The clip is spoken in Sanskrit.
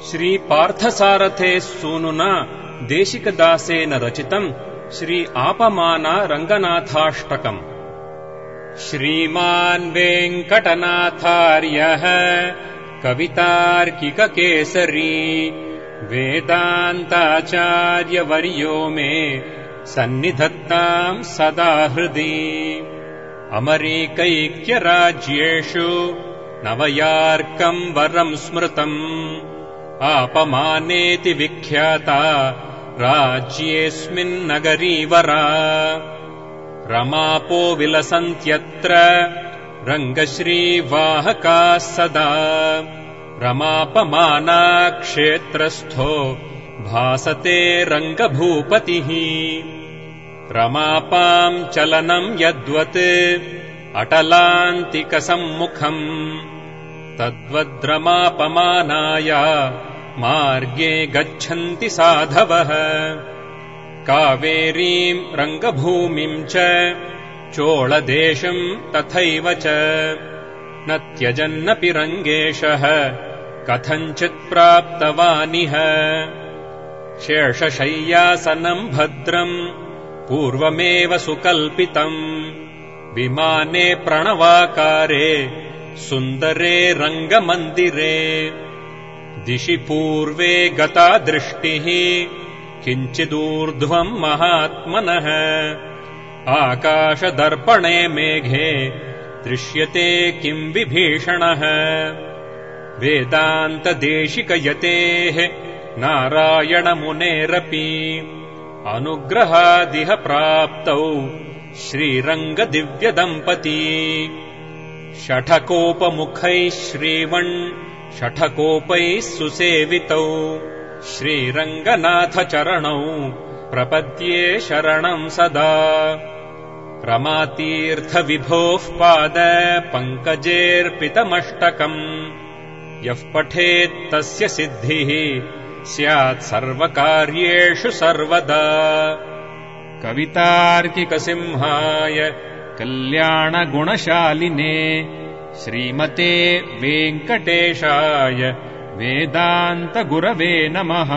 श्रीपार्थसारथे सूनुना देशिकदासेन रचितम् श्री आपमाना रङ्गनाथाष्टकम्। श्रीमान् वेङ्कटनाथार्यः कवितार्किककेसरी वेदान्ताचार्यवर्यो मे सन्निधत्ताम् सदा हृदि। अमरीकैक्यराज्येषु नवयार्कम् वरम् स्मृतम् आपमानेति विख्याता राज्येऽस्मिन्नगरीवरा रमापो विलसन्त्यत्र रङ्गश्रीवाहकाः सदा। रमापमाना क्षेत्रस्थो भासते रङ्गभूपतिः। रमापाम् चलनम् यद्वत् अटलान्तिकसम्मुखम् तद्वद्रमापमानाय मार्गे गच्छन्ति साधवः। कावेरीम् रङ्गभूमिम् च चोळदेशम् तथैव च। न त्यजन्नपि रङ्गेशः कथञ्चित् प्राप्तवानिह। शेषशय्यासनम् भद्रम् पूर्वमेव सुकल्पितम् विमाने प्रणवाकारे सुन्दरे रङ्गमन्दिरे दिशि पूर्वे गता दृष्टिः किञ्चिदूर्ध्वम् महात्मनः। आकाशदर्पणे मेघे दृश्यते किम् विभीषणः। वेदान्तदेशिकयतेः नारायणमुनेरपि अनुग्रहादिह प्राप्तौ श्रीरङ्गदिव्यदम्पती षठकोपमुखैः श्रीवन् षठकोपैः सुसेवितौ। श्रीरङ्गनाथचरणौ प्रपद्ये शरणम् सदा। रमातीर्थविभोः पाद पङ्कजेऽर्पितमष्टकम् यः पठेत् तस्य सिद्धिः स्यात् सर्वकार्येषु सर्वदा। कवितार्किकसिंहाय कल्याणगुणशालिने श्रीमते वेङ्कटेशाय वेदान्तगुरवे नमः